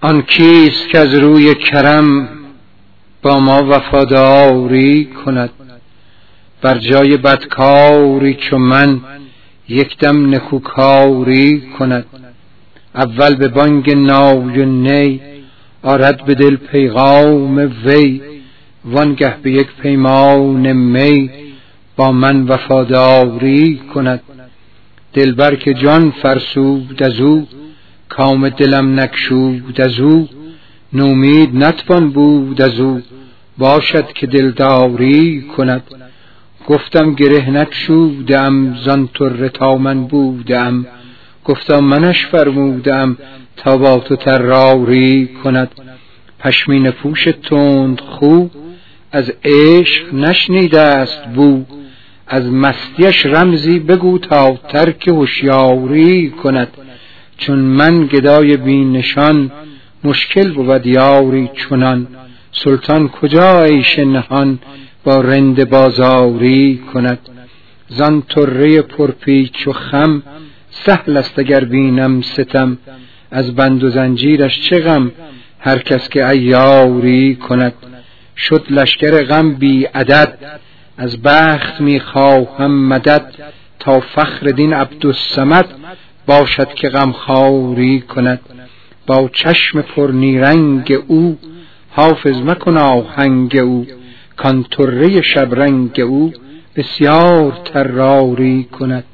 آن کیست که از روی کرم با ما وفاداری کند؟ بر جای بدکاری چو من یکدم نکوکاری کند. اول به بانگ نای و نی آرد به دل پیغام وی وانگه به یک پیمان می با من وفاداری کند. دلبر که جان فرسود از او کام دلم نکشود از او نومید نتوان بود از او. باشد که دلداری کند. گفتم گره نکشودم زان طره تا من بودم. گفتم منش فرمودم تا با تو تراری کند. پشمین پوش تند خو از عشق نشنیده است بو. از مستیش رمزی بگو تا ترک هوشیاری کند. چون من گدای بی نشان مشکل بود یاری چنان. سلطان کجا عیش نهان با رند بازاری کند؟ زان طره پرپیچ و خم سهل است اگر بینم ستم. از بند و زنجیرش چه غم؟ هر کس که ایاری کند. شد لشکر غم بی عدد. از بخت می خواهم مدد تا فخر دین عبدالسمد باشد که غم خاری کند. با چشم پر نیرنگ او حافظ مکن آهنگ او. کان طره شبرنگ او بسیار تراری کند.